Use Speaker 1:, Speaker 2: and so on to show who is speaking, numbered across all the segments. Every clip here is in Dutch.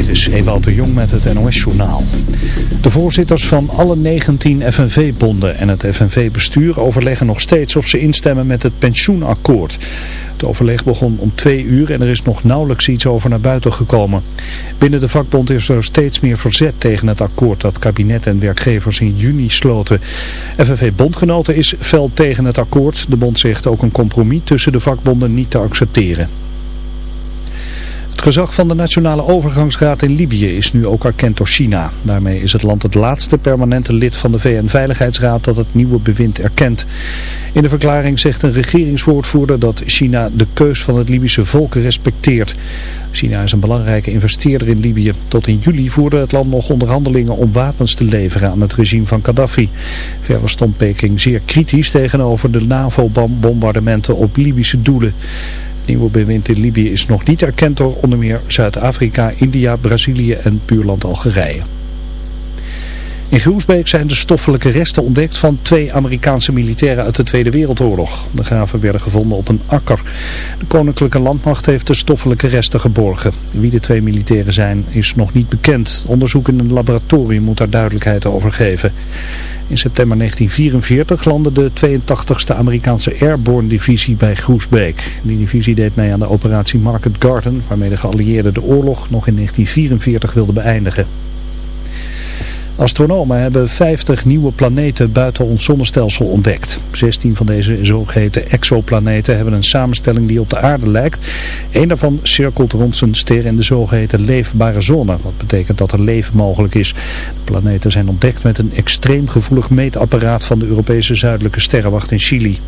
Speaker 1: Dit is Ewout de Jong met het NOS-journaal. De voorzitters van alle 19 FNV-bonden en het FNV-bestuur overleggen nog steeds of ze instemmen met het pensioenakkoord. Het overleg begon om twee uur en er is nog nauwelijks iets over naar buiten gekomen. Binnen de vakbond is er steeds meer verzet tegen het akkoord dat kabinet en werkgevers in juni sloten. FNV-bondgenoten is fel tegen het akkoord. De bond zegt ook een compromis tussen de vakbonden niet te accepteren. Het gezag van de Nationale Overgangsraad in Libië is nu ook erkend door China. Daarmee is het land het laatste permanente lid van de VN-veiligheidsraad dat het nieuwe bewind erkent. In de verklaring zegt een regeringswoordvoerder dat China de keus van het Libische volk respecteert. China is een belangrijke investeerder in Libië. Tot in juli voerde het land nog onderhandelingen om wapens te leveren aan het regime van Gaddafi. Verder stond Peking zeer kritisch tegenover de NAVO-bombardementen op Libische doelen nieuwe bewind in Libië is nog niet erkend door onder meer Zuid-Afrika, India, Brazilië en buurland Algerije. In Groesbeek zijn de stoffelijke resten ontdekt van twee Amerikaanse militairen uit de Tweede Wereldoorlog. De graven werden gevonden op een akker. De Koninklijke Landmacht heeft de stoffelijke resten geborgen. Wie de twee militairen zijn is nog niet bekend. Onderzoek in een laboratorium moet daar duidelijkheid over geven. In september 1944 landde de 82e Amerikaanse Airborne Divisie bij Groesbeek. Die divisie deed mee aan de operatie Market Garden, waarmee de geallieerden de oorlog nog in 1944 wilden beëindigen. Astronomen hebben 50 nieuwe planeten buiten ons zonnestelsel ontdekt. 16 van deze zogeheten exoplaneten hebben een samenstelling die op de aarde lijkt. Eén daarvan cirkelt rond zijn ster in de zogeheten leefbare zone. Wat betekent dat er leven mogelijk is. De planeten zijn ontdekt met een extreem gevoelig meetapparaat van de Europese zuidelijke sterrenwacht in Chili.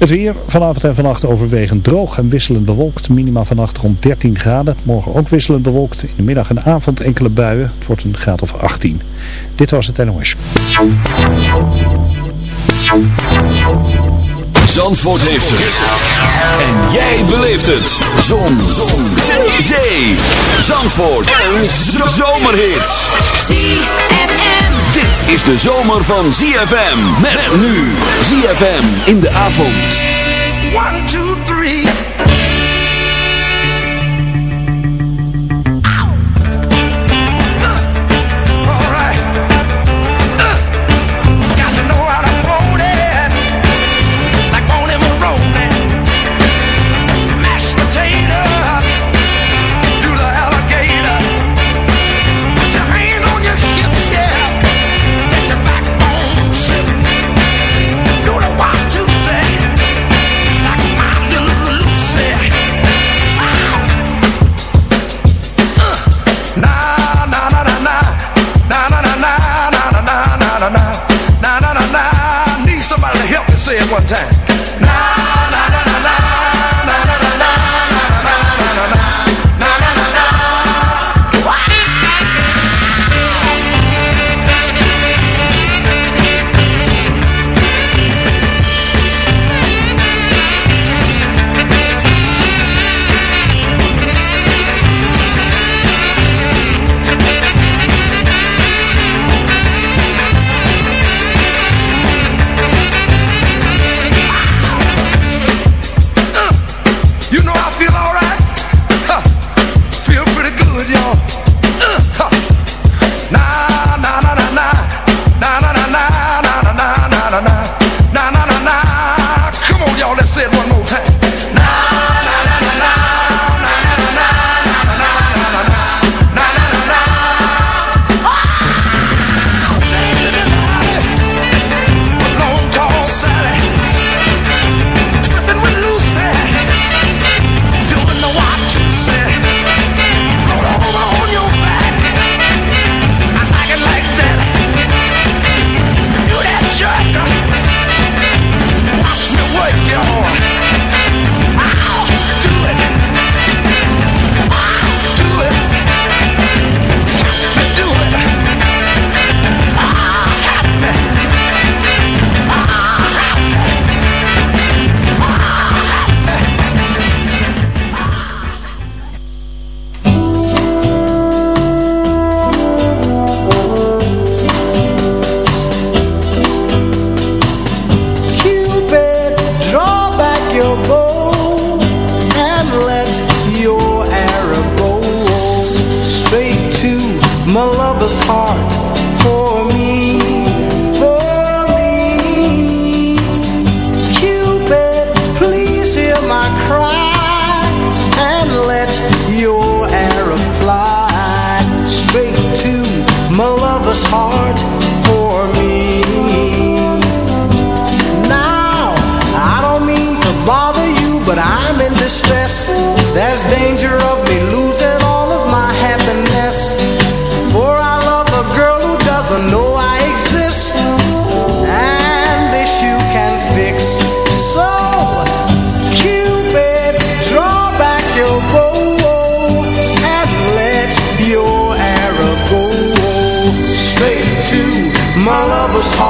Speaker 1: Het weer vanavond en vannacht overwegend droog en wisselend bewolkt. Minima vannacht rond 13 graden. Morgen ook wisselend bewolkt. In de middag en avond enkele buien. Het wordt een graad of 18. Dit was het NOS.
Speaker 2: Zandvoort heeft het. En jij beleeft het. Zon. Zon. Zee. Zee. Zandvoort. Een zomerhit. ZFM. Dit is de zomer van ZFM. Met nu. ZFM in de avond. 1, 2, 3.
Speaker 3: goes hard.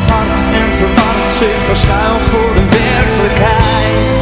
Speaker 4: het en verward zich verschuilt voor de werkelijkheid.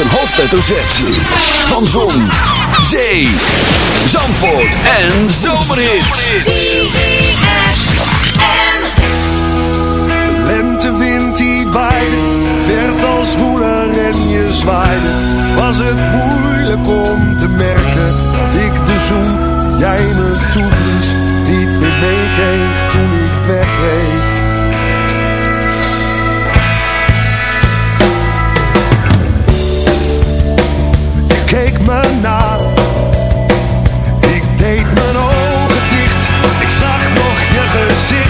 Speaker 2: een hoofdletter zet Van Zon, Zee, Zandvoort en Zomerhit.
Speaker 5: De lentewind die waaide, werd als moeder en je zwaaide. Was het moeilijk om te merken dat ik de zoen, jij me toeblies, niet meer
Speaker 6: the city.